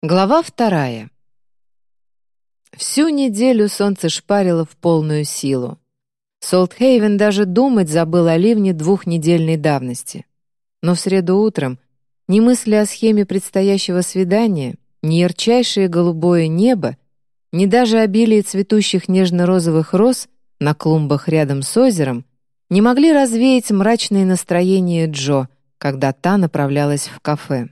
Глава вторая. Всю неделю солнце шпарило в полную силу. Солтхейвен даже думать забыл о ливне двухнедельной давности. Но в среду утром ни мысли о схеме предстоящего свидания, ни ярчайшее голубое небо, ни даже обилие цветущих нежно-розовых роз на клумбах рядом с озером не могли развеять мрачное настроение Джо, когда та направлялась в кафе.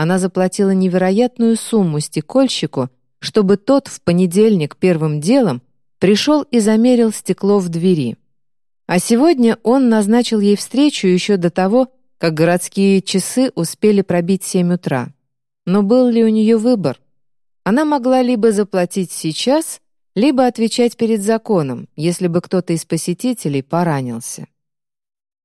Она заплатила невероятную сумму стекольщику, чтобы тот в понедельник первым делом пришел и замерил стекло в двери. А сегодня он назначил ей встречу еще до того, как городские часы успели пробить семь утра. Но был ли у нее выбор? Она могла либо заплатить сейчас, либо отвечать перед законом, если бы кто-то из посетителей поранился.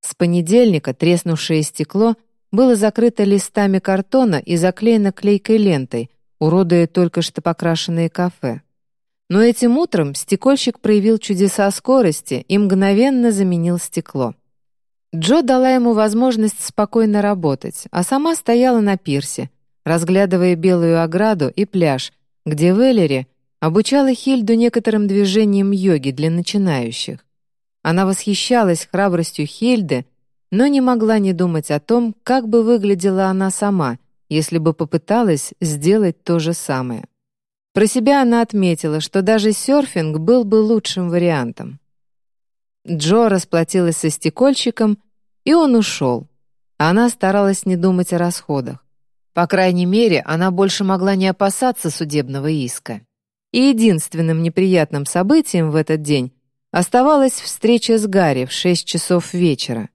С понедельника треснувшее стекло — было закрыто листами картона и заклеено клейкой лентой, уродуя только что покрашенные кафе. Но этим утром стекольщик проявил чудеса скорости и мгновенно заменил стекло. Джо дала ему возможность спокойно работать, а сама стояла на пирсе, разглядывая белую ограду и пляж, где Веллери обучала Хильду некоторым движениям йоги для начинающих. Она восхищалась храбростью Хильды, но не могла не думать о том, как бы выглядела она сама, если бы попыталась сделать то же самое. Про себя она отметила, что даже серфинг был бы лучшим вариантом. Джо расплатилась со стекольщиком, и он ушел. Она старалась не думать о расходах. По крайней мере, она больше могла не опасаться судебного иска. И единственным неприятным событием в этот день оставалась встреча с Гарри в 6 часов вечера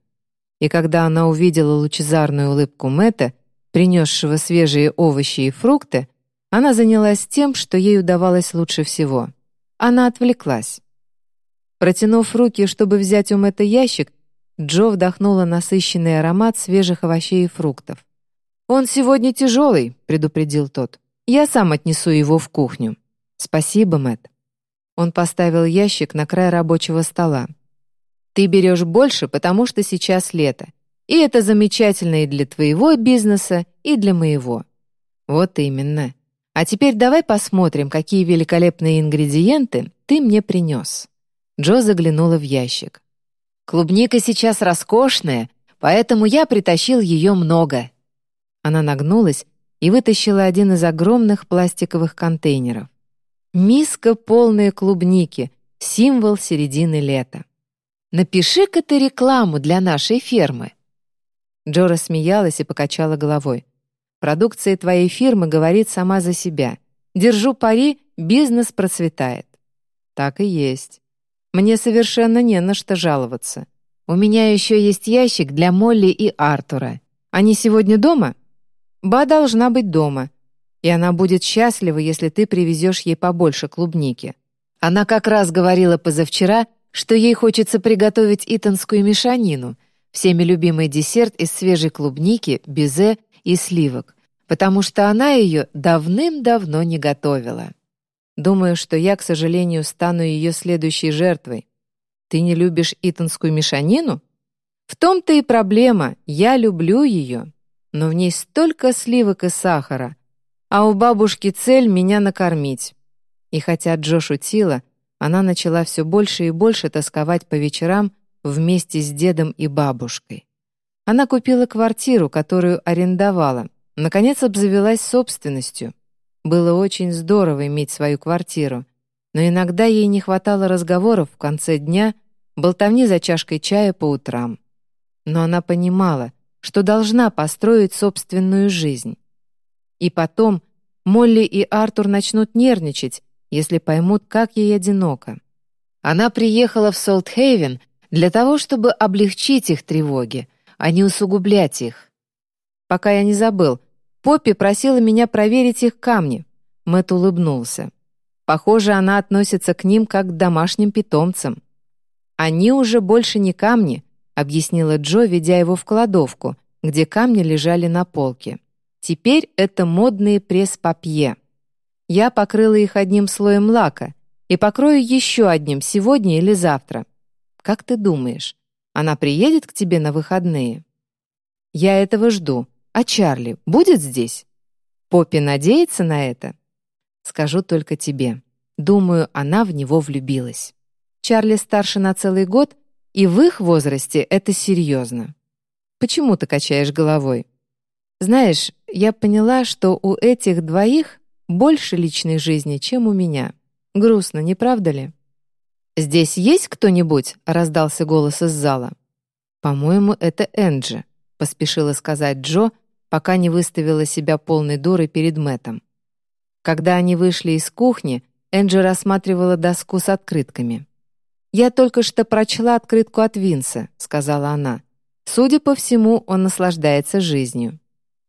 и когда она увидела лучезарную улыбку Мэтта, принесшего свежие овощи и фрукты, она занялась тем, что ей удавалось лучше всего. Она отвлеклась. Протянув руки, чтобы взять у Мэтта ящик, Джо вдохнула насыщенный аромат свежих овощей и фруктов. «Он сегодня тяжелый», — предупредил тот. «Я сам отнесу его в кухню». «Спасибо, Мэтт». Он поставил ящик на край рабочего стола. Ты берешь больше, потому что сейчас лето. И это замечательно и для твоего бизнеса, и для моего. Вот именно. А теперь давай посмотрим, какие великолепные ингредиенты ты мне принес. Джо заглянула в ящик. Клубника сейчас роскошная, поэтому я притащил ее много. Она нагнулась и вытащила один из огромных пластиковых контейнеров. Миска полная клубники, символ середины лета. Напиши-ка ты рекламу для нашей фермы». Джора смеялась и покачала головой. «Продукция твоей фирмы говорит сама за себя. Держу пари, бизнес процветает». «Так и есть. Мне совершенно не на что жаловаться. У меня еще есть ящик для Молли и Артура. Они сегодня дома?» «Ба должна быть дома. И она будет счастлива, если ты привезешь ей побольше клубники. Она как раз говорила позавчера, что ей хочется приготовить итонскую мешанину, всеми любимый десерт из свежей клубники, безе и сливок, потому что она ее давным-давно не готовила. Думаю, что я, к сожалению, стану ее следующей жертвой. Ты не любишь итонскую мешанину? В том-то и проблема, я люблю ее, но в ней столько сливок и сахара, а у бабушки цель меня накормить. И хотя Джо шутила, она начала все больше и больше тосковать по вечерам вместе с дедом и бабушкой. Она купила квартиру, которую арендовала, наконец обзавелась собственностью. Было очень здорово иметь свою квартиру, но иногда ей не хватало разговоров в конце дня, болтовни за чашкой чая по утрам. Но она понимала, что должна построить собственную жизнь. И потом Молли и Артур начнут нервничать, если поймут, как ей одиноко. Она приехала в Солтхейвен для того, чтобы облегчить их тревоги, а не усугублять их. Пока я не забыл, Поппи просила меня проверить их камни. Мэтт улыбнулся. Похоже, она относится к ним как к домашним питомцам. «Они уже больше не камни», — объяснила Джо, ведя его в кладовку, где камни лежали на полке. «Теперь это модные пресс-папье». Я покрыла их одним слоем лака и покрою еще одним сегодня или завтра. Как ты думаешь, она приедет к тебе на выходные? Я этого жду. А Чарли будет здесь? Поппи надеется на это? Скажу только тебе. Думаю, она в него влюбилась. Чарли старше на целый год, и в их возрасте это серьезно. Почему ты качаешь головой? Знаешь, я поняла, что у этих двоих больше личной жизни, чем у меня. Грустно, не правда ли? «Здесь есть кто-нибудь?» — раздался голос из зала. «По-моему, это Энджи», — поспешила сказать Джо, пока не выставила себя полной дурой перед Мэтом. Когда они вышли из кухни, Энджи рассматривала доску с открытками. «Я только что прочла открытку от Винса», — сказала она. «Судя по всему, он наслаждается жизнью.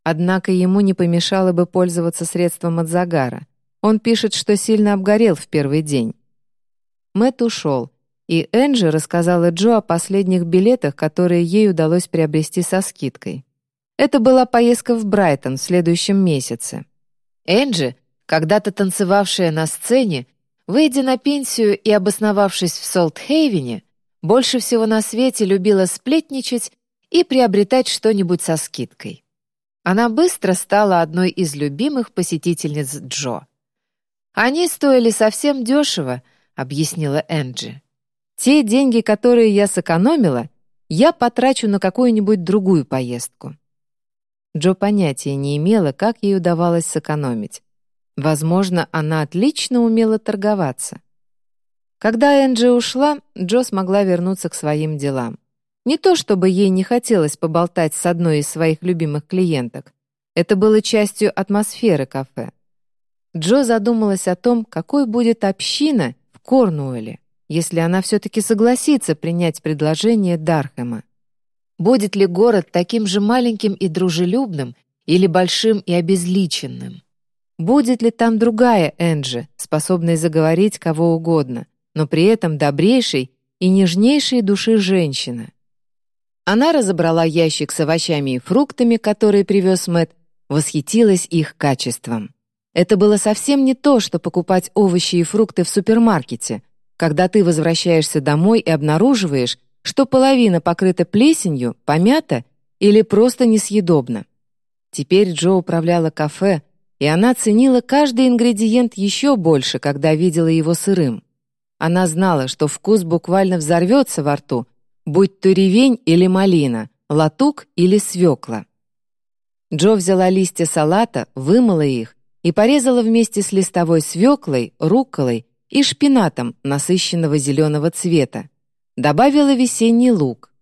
Однако ему не помешало бы пользоваться средством от загара. Он пишет, что сильно обгорел в первый день». Мэт ушел, и Энджи рассказала Джо о последних билетах, которые ей удалось приобрести со скидкой. Это была поездка в Брайтон в следующем месяце. Энджи, когда-то танцевавшая на сцене, Выйдя на пенсию и обосновавшись в Солт-Хейвене, больше всего на свете любила сплетничать и приобретать что-нибудь со скидкой. Она быстро стала одной из любимых посетительниц Джо. «Они стоили совсем дешево», — объяснила Энджи. «Те деньги, которые я сэкономила, я потрачу на какую-нибудь другую поездку». Джо понятия не имела, как ей удавалось сэкономить. Возможно, она отлично умела торговаться. Когда Энджи ушла, Джо смогла вернуться к своим делам. Не то чтобы ей не хотелось поболтать с одной из своих любимых клиенток. Это было частью атмосферы кафе. Джо задумалась о том, какой будет община в Корнуэле, если она все-таки согласится принять предложение Дархема. Будет ли город таким же маленьким и дружелюбным или большим и обезличенным? Будет ли там другая Энджи, способная заговорить кого угодно, но при этом добрейшей и нежнейшей души женщина? Она разобрала ящик с овощами и фруктами, которые привез Мэтт, восхитилась их качеством. Это было совсем не то, что покупать овощи и фрукты в супермаркете, когда ты возвращаешься домой и обнаруживаешь, что половина покрыта плесенью, помята или просто несъедобна. Теперь Джо управляла кафе, и она ценила каждый ингредиент еще больше, когда видела его сырым. Она знала, что вкус буквально взорвется во рту, будь то ревень или малина, латук или свекла. Джо взяла листья салата, вымыла их и порезала вместе с листовой свеклой, рукколой и шпинатом насыщенного зеленого цвета. Добавила весенний лук.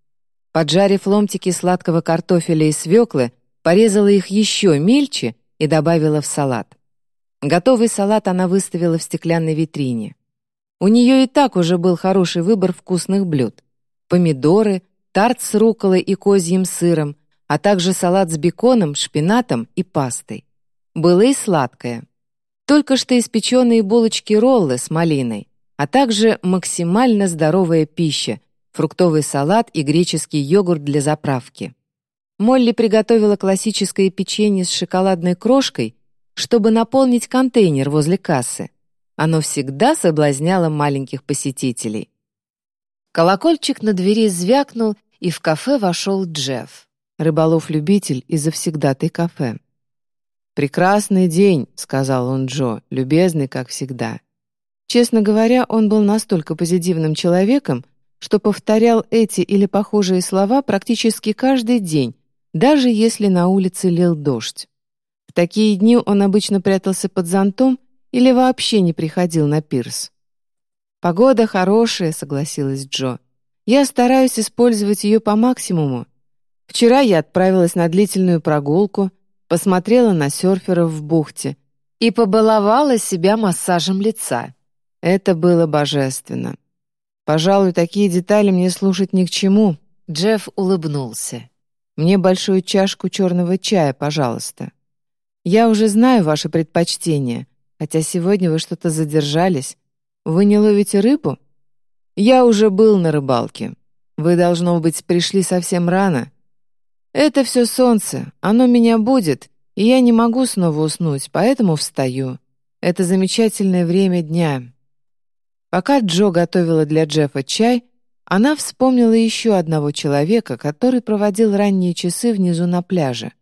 Поджарив ломтики сладкого картофеля и свеклы, порезала их еще мельче и добавила в салат. Готовый салат она выставила в стеклянной витрине. У нее и так уже был хороший выбор вкусных блюд. Помидоры, тарт с руколой и козьим сыром, а также салат с беконом, шпинатом и пастой. Было и сладкое. Только что испеченные булочки-роллы с малиной, а также максимально здоровая пища, фруктовый салат и греческий йогурт для заправки. Молли приготовила классическое печенье с шоколадной крошкой, чтобы наполнить контейнер возле кассы. Оно всегда соблазняло маленьких посетителей. Колокольчик на двери звякнул, и в кафе вошел Джефф, рыболов-любитель и завсегдатый кафе. «Прекрасный день», — сказал он Джо, любезный, как всегда. Честно говоря, он был настолько позитивным человеком, что повторял эти или похожие слова практически каждый день, даже если на улице лил дождь. В такие дни он обычно прятался под зонтом или вообще не приходил на пирс. «Погода хорошая», — согласилась Джо. «Я стараюсь использовать ее по максимуму. Вчера я отправилась на длительную прогулку, посмотрела на серферов в бухте и побаловала себя массажем лица. Это было божественно. Пожалуй, такие детали мне слушать ни к чему». Джефф улыбнулся. Мне большую чашку черного чая, пожалуйста. Я уже знаю ваши предпочтения, хотя сегодня вы что-то задержались. Вы не ловите рыбу? Я уже был на рыбалке. Вы, должно быть, пришли совсем рано. Это все солнце, оно меня будет, и я не могу снова уснуть, поэтому встаю. Это замечательное время дня. Пока Джо готовила для Джеффа чай, она вспомнила еще одного человека, который проводил ранние часы внизу на пляже.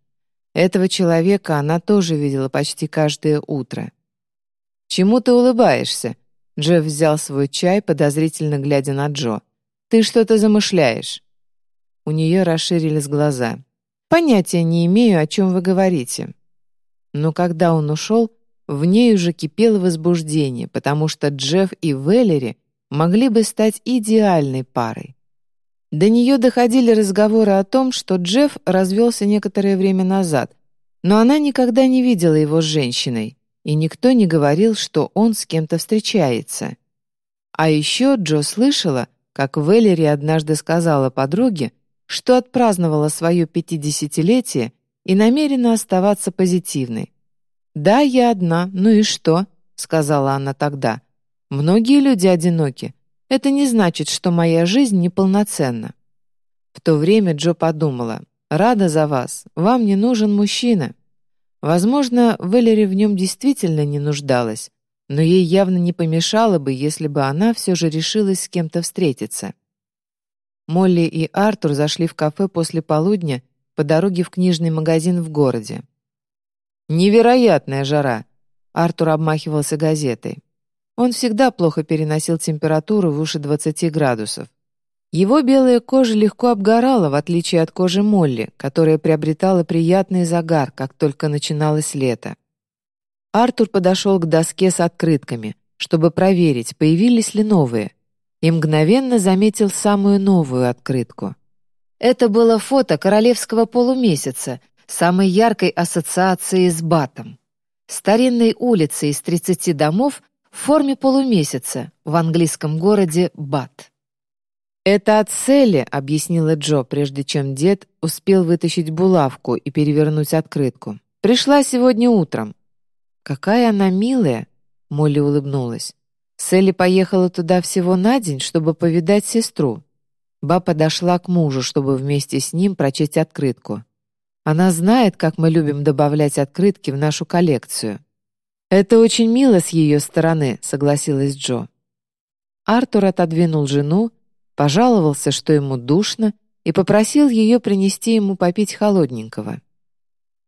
Этого человека она тоже видела почти каждое утро. «Чему ты улыбаешься?» Джефф взял свой чай, подозрительно глядя на Джо. «Ты что-то замышляешь». У нее расширились глаза. «Понятия не имею, о чем вы говорите». Но когда он ушел, в ней уже кипело возбуждение, потому что Джефф и Веллери могли бы стать идеальной парой. До нее доходили разговоры о том, что Джефф развелся некоторое время назад, но она никогда не видела его с женщиной, и никто не говорил, что он с кем-то встречается. А еще Джо слышала, как Веллери однажды сказала подруге, что отпраздновала свое пятидесятилетие и намерена оставаться позитивной. «Да, я одна, ну и что?» — сказала она тогда. «Многие люди одиноки. Это не значит, что моя жизнь неполноценна». В то время Джо подумала, «Рада за вас, вам не нужен мужчина». Возможно, Валери в нем действительно не нуждалась, но ей явно не помешало бы, если бы она все же решилась с кем-то встретиться. Молли и Артур зашли в кафе после полудня по дороге в книжный магазин в городе. «Невероятная жара!» Артур обмахивался газетой. Он всегда плохо переносил температуру выше 20 градусов. Его белая кожа легко обгорала, в отличие от кожи Молли, которая приобретала приятный загар, как только начиналось лето. Артур подошел к доске с открытками, чтобы проверить, появились ли новые и мгновенно заметил самую новую открытку. Это было фото королевского полумесяца, самой яркой ассоциацией с Батом. Старинной улицы из 30 домов в форме полумесяца в английском городе Бат. «Это от Селли», — объяснила Джо, прежде чем дед успел вытащить булавку и перевернуть открытку. «Пришла сегодня утром». «Какая она милая!» — Молли улыбнулась. Селли поехала туда всего на день, чтобы повидать сестру. Ба подошла к мужу, чтобы вместе с ним прочесть открытку. Она знает, как мы любим добавлять открытки в нашу коллекцию. «Это очень мило с ее стороны», — согласилась Джо. Артур отодвинул жену, пожаловался, что ему душно, и попросил ее принести ему попить холодненького.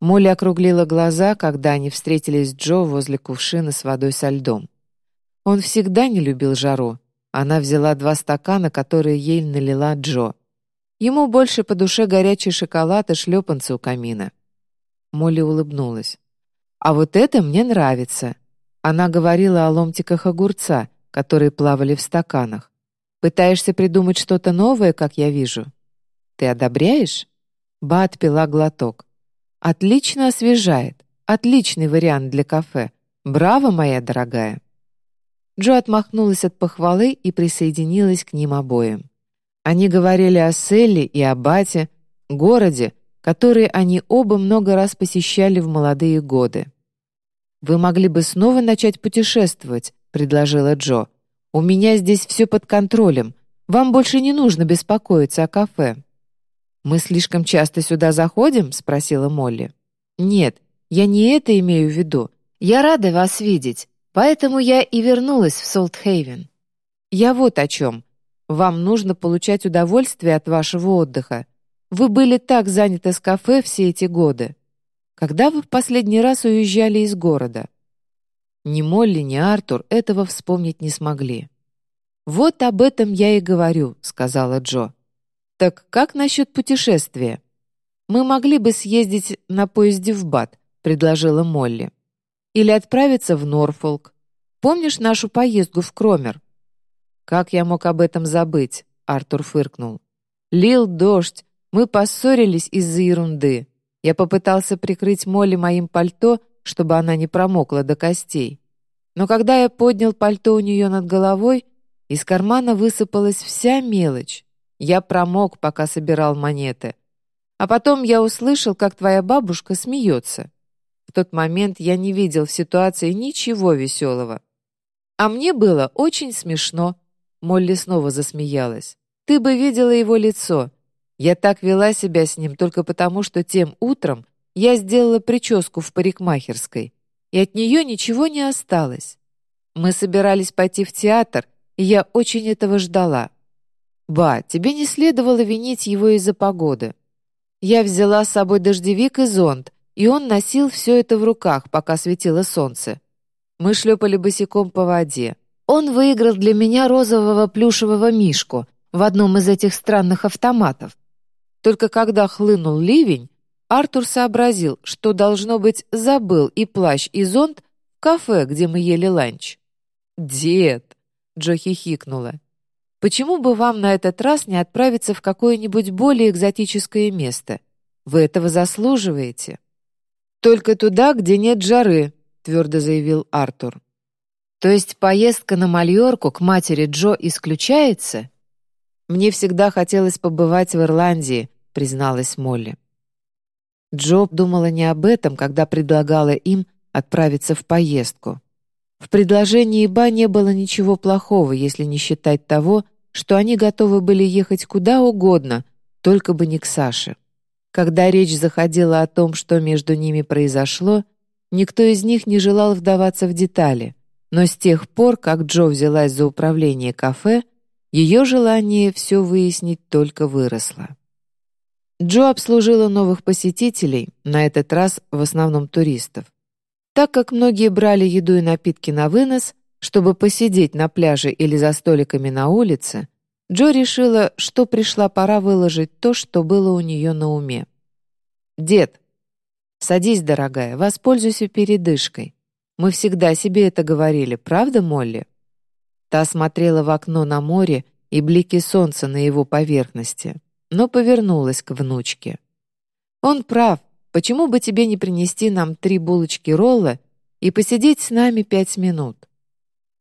Молли округлила глаза, когда они встретились с Джо возле кувшина с водой со льдом. Он всегда не любил жару. Она взяла два стакана, которые ей налила Джо. Ему больше по душе горячий шоколад и шлепанцы у камина. Молли улыбнулась. «А вот это мне нравится». Она говорила о ломтиках огурца, которые плавали в стаканах. «Пытаешься придумать что-то новое, как я вижу?» «Ты одобряешь?» Ба отпила глоток. «Отлично освежает. Отличный вариант для кафе. Браво, моя дорогая!» Джо отмахнулась от похвалы и присоединилась к ним обоим. Они говорили о Селли и о Бате, городе, который они оба много раз посещали в молодые годы. «Вы могли бы снова начать путешествовать», — предложила Джо. «У меня здесь все под контролем. Вам больше не нужно беспокоиться о кафе». «Мы слишком часто сюда заходим?» — спросила Молли. «Нет, я не это имею в виду. Я рада вас видеть. Поэтому я и вернулась в Солтхейвен. Я вот о чем. Вам нужно получать удовольствие от вашего отдыха. Вы были так заняты с кафе все эти годы. Когда вы в последний раз уезжали из города? Ни Молли, ни Артур этого вспомнить не смогли. «Вот об этом я и говорю», — сказала Джо. «Так как насчет путешествия?» «Мы могли бы съездить на поезде в Бат», — предложила Молли. Или отправиться в Норфолк. Помнишь нашу поездку в Кромер?» «Как я мог об этом забыть?» — Артур фыркнул. «Лил дождь. Мы поссорились из-за ерунды. Я попытался прикрыть Молли моим пальто, чтобы она не промокла до костей. Но когда я поднял пальто у нее над головой, из кармана высыпалась вся мелочь. Я промок, пока собирал монеты. А потом я услышал, как твоя бабушка смеется. В тот момент я не видел в ситуации ничего веселого. А мне было очень смешно. Молли снова засмеялась. Ты бы видела его лицо. Я так вела себя с ним только потому, что тем утром я сделала прическу в парикмахерской, и от нее ничего не осталось. Мы собирались пойти в театр, и я очень этого ждала. Ба, тебе не следовало винить его из-за погоды. Я взяла с собой дождевик и зонт, и он носил все это в руках, пока светило солнце. Мы шлепали босиком по воде. Он выиграл для меня розового плюшевого мишку в одном из этих странных автоматов. Только когда хлынул ливень, Артур сообразил, что, должно быть, забыл и плащ, и зонт в кафе, где мы ели ланч. «Дед!» — Джо хихикнула. «Почему бы вам на этот раз не отправиться в какое-нибудь более экзотическое место? Вы этого заслуживаете». «Только туда, где нет жары», — твердо заявил Артур. «То есть поездка на Мальорку к матери Джо исключается?» «Мне всегда хотелось побывать в Ирландии», — призналась Молли. Джо думала не об этом, когда предлагала им отправиться в поездку. В предложении Ба не было ничего плохого, если не считать того, что они готовы были ехать куда угодно, только бы не к Саше. Когда речь заходила о том, что между ними произошло, никто из них не желал вдаваться в детали, но с тех пор, как Джо взялась за управление кафе, ее желание все выяснить только выросло. Джо обслужила новых посетителей, на этот раз в основном туристов. Так как многие брали еду и напитки на вынос, чтобы посидеть на пляже или за столиками на улице, Джо решила, что пришла пора выложить то, что было у нее на уме. «Дед, садись, дорогая, воспользуйся передышкой. Мы всегда себе это говорили, правда, Молли?» Та смотрела в окно на море и блики солнца на его поверхности, но повернулась к внучке. «Он прав. Почему бы тебе не принести нам три булочки ролла и посидеть с нами пять минут?»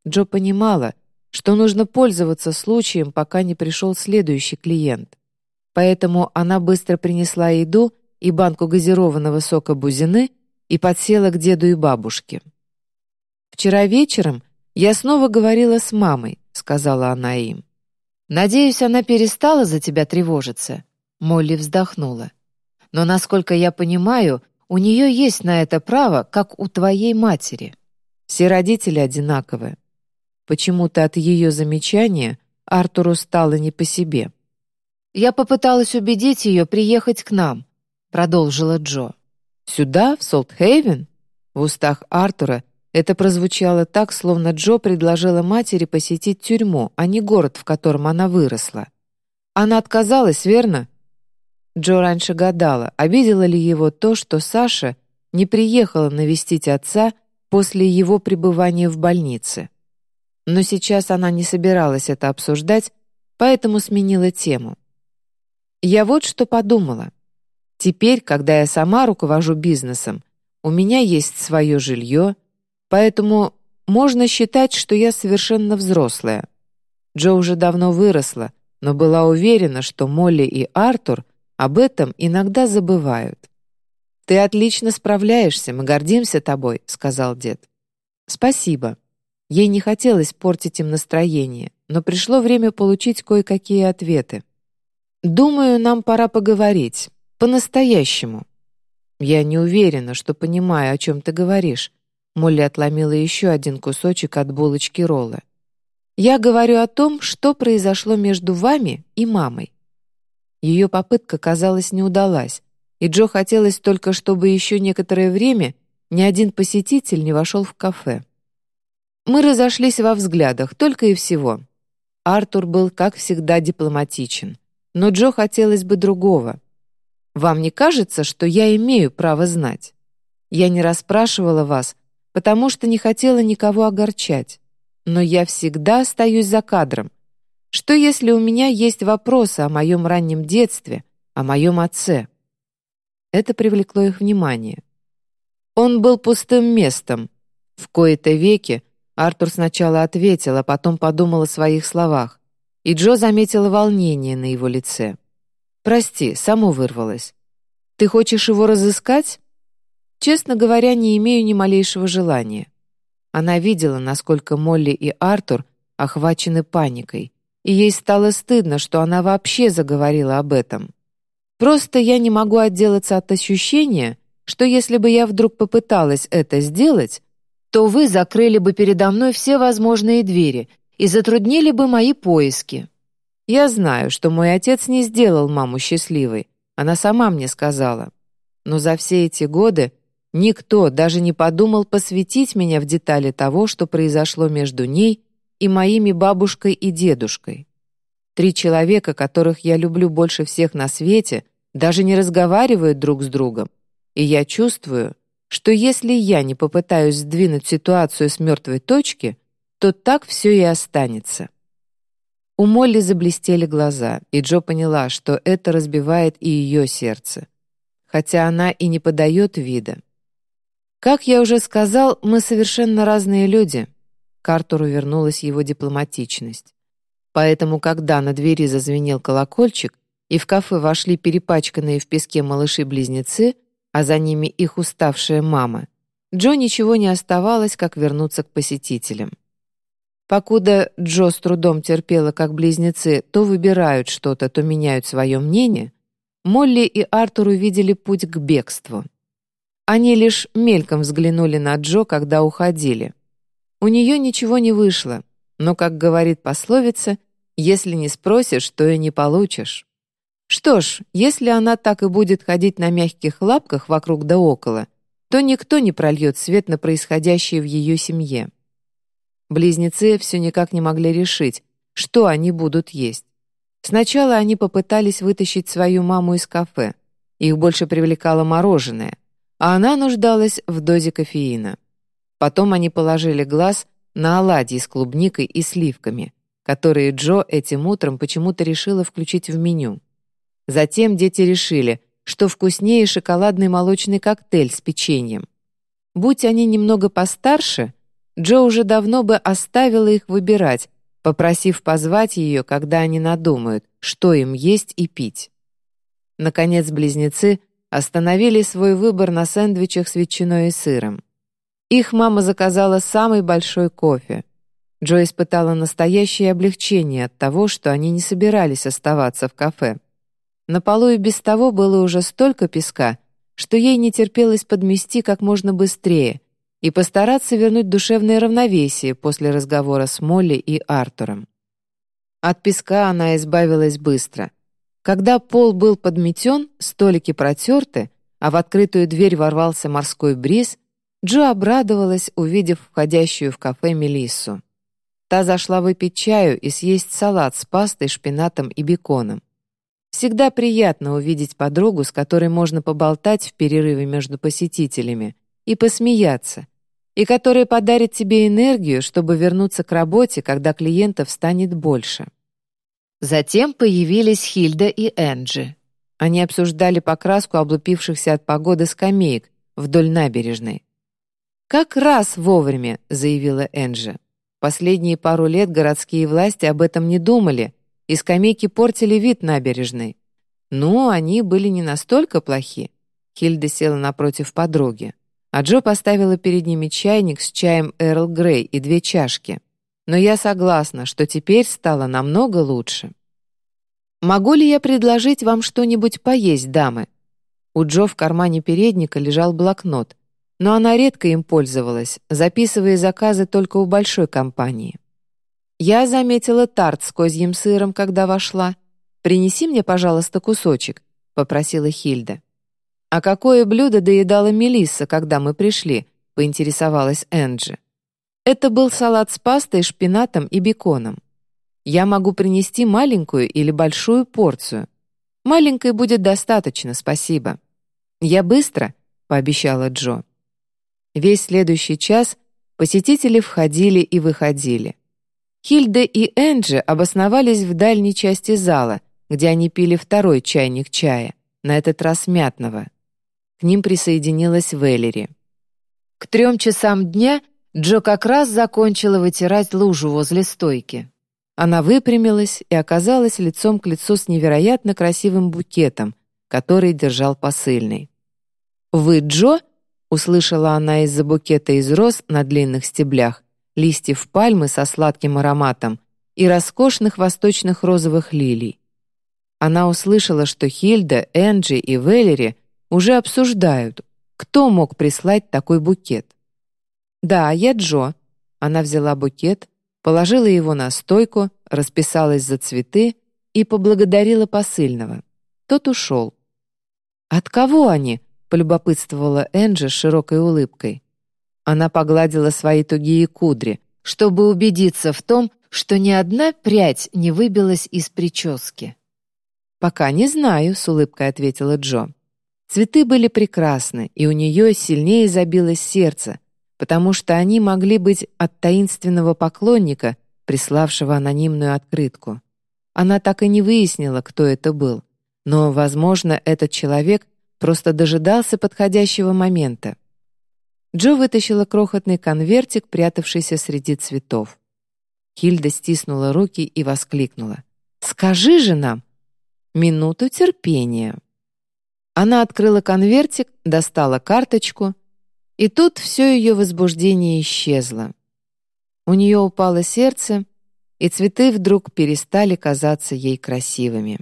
Джо понимала, что нужно пользоваться случаем, пока не пришел следующий клиент. Поэтому она быстро принесла еду и банку газированного сока бузины и подсела к деду и бабушке. «Вчера вечером я снова говорила с мамой», — сказала она им. «Надеюсь, она перестала за тебя тревожиться?» Молли вздохнула. «Но, насколько я понимаю, у нее есть на это право, как у твоей матери. Все родители одинаковые. Почему-то от ее замечания Артуру стало не по себе. «Я попыталась убедить ее приехать к нам», — продолжила Джо. «Сюда, в Солтхейвен?» В устах Артура это прозвучало так, словно Джо предложила матери посетить тюрьму, а не город, в котором она выросла. Она отказалась, верно? Джо раньше гадала, обидела ли его то, что Саша не приехала навестить отца после его пребывания в больнице но сейчас она не собиралась это обсуждать, поэтому сменила тему. Я вот что подумала. Теперь, когда я сама руковожу бизнесом, у меня есть свое жилье, поэтому можно считать, что я совершенно взрослая. Джо уже давно выросла, но была уверена, что Молли и Артур об этом иногда забывают. «Ты отлично справляешься, мы гордимся тобой», — сказал дед. «Спасибо», Ей не хотелось портить им настроение, но пришло время получить кое-какие ответы. «Думаю, нам пора поговорить. По-настоящему». «Я не уверена, что понимаю, о чем ты говоришь». Молли отломила еще один кусочек от булочки ролла. «Я говорю о том, что произошло между вами и мамой». Ее попытка, казалось, не удалась, и Джо хотелось только, чтобы еще некоторое время ни один посетитель не вошел в кафе. Мы разошлись во взглядах, только и всего. Артур был, как всегда, дипломатичен. Но Джо хотелось бы другого. «Вам не кажется, что я имею право знать? Я не расспрашивала вас, потому что не хотела никого огорчать. Но я всегда остаюсь за кадром. Что если у меня есть вопросы о моем раннем детстве, о моем отце?» Это привлекло их внимание. Он был пустым местом. В кои-то веки Артур сначала ответил, а потом подумал о своих словах, и Джо заметила волнение на его лице. «Прости, само вырвалось. Ты хочешь его разыскать?» «Честно говоря, не имею ни малейшего желания». Она видела, насколько Молли и Артур охвачены паникой, и ей стало стыдно, что она вообще заговорила об этом. «Просто я не могу отделаться от ощущения, что если бы я вдруг попыталась это сделать, то вы закрыли бы передо мной все возможные двери и затруднили бы мои поиски. Я знаю, что мой отец не сделал маму счастливой, она сама мне сказала. но за все эти годы никто даже не подумал посвятить меня в детали того, что произошло между ней и моими бабушкой и дедушкой. Три человека, которых я люблю больше всех на свете, даже не разговаривают друг с другом, и я чувствую, что если я не попытаюсь сдвинуть ситуацию с мертвой точки, то так все и останется. У Молли заблестели глаза, и Джо поняла, что это разбивает и ее сердце, хотя она и не подает вида. «Как я уже сказал, мы совершенно разные люди», к Артуру вернулась его дипломатичность. Поэтому, когда на двери зазвенел колокольчик, и в кафе вошли перепачканные в песке малыши-близнецы, а за ними их уставшая мама, Джо ничего не оставалось, как вернуться к посетителям. Покуда Джо с трудом терпела, как близнецы то выбирают что-то, то меняют свое мнение, Молли и Артур увидели путь к бегству. Они лишь мельком взглянули на Джо, когда уходили. У нее ничего не вышло, но, как говорит пословица, если не спросишь, то и не получишь. Что ж, если она так и будет ходить на мягких лапках вокруг да около, то никто не прольет свет на происходящее в ее семье. Близнецы все никак не могли решить, что они будут есть. Сначала они попытались вытащить свою маму из кафе. Их больше привлекало мороженое, а она нуждалась в дозе кофеина. Потом они положили глаз на оладьи с клубникой и сливками, которые Джо этим утром почему-то решила включить в меню. Затем дети решили, что вкуснее шоколадный молочный коктейль с печеньем. Будь они немного постарше, Джо уже давно бы оставила их выбирать, попросив позвать ее, когда они надумают, что им есть и пить. Наконец близнецы остановили свой выбор на сэндвичах с ветчиной и сыром. Их мама заказала самый большой кофе. Джо испытала настоящее облегчение от того, что они не собирались оставаться в кафе. На полу и без того было уже столько песка, что ей не терпелось подмести как можно быстрее и постараться вернуть душевное равновесие после разговора с Молли и Артуром. От песка она избавилась быстро. Когда пол был подметен, столики протерты, а в открытую дверь ворвался морской бриз, Джо обрадовалась, увидев входящую в кафе Мелиссу. Та зашла выпить чаю и съесть салат с пастой, шпинатом и беконом. Всегда приятно увидеть подругу, с которой можно поболтать в перерыве между посетителями и посмеяться, и которая подарит тебе энергию, чтобы вернуться к работе, когда клиентов станет больше. Затем появились Хильда и Энджи. Они обсуждали покраску облупившихся от погоды скамеек вдоль набережной. «Как раз вовремя», — заявила Энджи. Последние пару лет городские власти об этом не думали, и скамейки портили вид набережной. Ну, они были не настолько плохи. Хильда села напротив подруги, а Джо поставила перед ними чайник с чаем Эрл Грей и две чашки. Но я согласна, что теперь стало намного лучше. «Могу ли я предложить вам что-нибудь поесть, дамы?» У Джо в кармане передника лежал блокнот, но она редко им пользовалась, записывая заказы только у большой компании. Я заметила тарт с козьим сыром, когда вошла. Принеси мне, пожалуйста, кусочек, попросила Хильда. А какое блюдо доедала Мелисса, когда мы пришли? поинтересовалась Энджи. Это был салат с пастой, шпинатом и беконом. Я могу принести маленькую или большую порцию. Маленькой будет достаточно, спасибо. Я быстро, пообещала Джо. Весь следующий час посетители входили и выходили. Хильда и Энджи обосновались в дальней части зала, где они пили второй чайник чая, на этот раз мятного. К ним присоединилась Веллери. К трем часам дня Джо как раз закончила вытирать лужу возле стойки. Она выпрямилась и оказалась лицом к лицу с невероятно красивым букетом, который держал посыльный. «Вы Джо?» — услышала она из-за букета из роз на длинных стеблях листьев пальмы со сладким ароматом и роскошных восточных розовых лилий. Она услышала, что Хильда, Энджи и Веллери уже обсуждают, кто мог прислать такой букет. «Да, я Джо». Она взяла букет, положила его на стойку, расписалась за цветы и поблагодарила посыльного. Тот ушел. «От кого они?» — полюбопытствовала Энджи с широкой улыбкой. Она погладила свои тугие кудри, чтобы убедиться в том, что ни одна прядь не выбилась из прически. «Пока не знаю», — с улыбкой ответила Джо. Цветы были прекрасны, и у нее сильнее забилось сердце, потому что они могли быть от таинственного поклонника, приславшего анонимную открытку. Она так и не выяснила, кто это был, но, возможно, этот человек просто дожидался подходящего момента. Джо вытащила крохотный конвертик, прятавшийся среди цветов. Хильда стиснула руки и воскликнула. «Скажи же нам!» «Минуту терпения!» Она открыла конвертик, достала карточку, и тут все ее возбуждение исчезло. У нее упало сердце, и цветы вдруг перестали казаться ей красивыми.